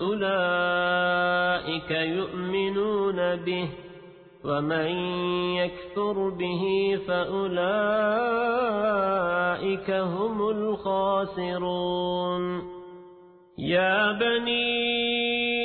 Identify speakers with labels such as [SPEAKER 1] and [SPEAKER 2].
[SPEAKER 1] أولئك يؤمنون به ومن يكفر به فأولئك هم الخاسرون يا بني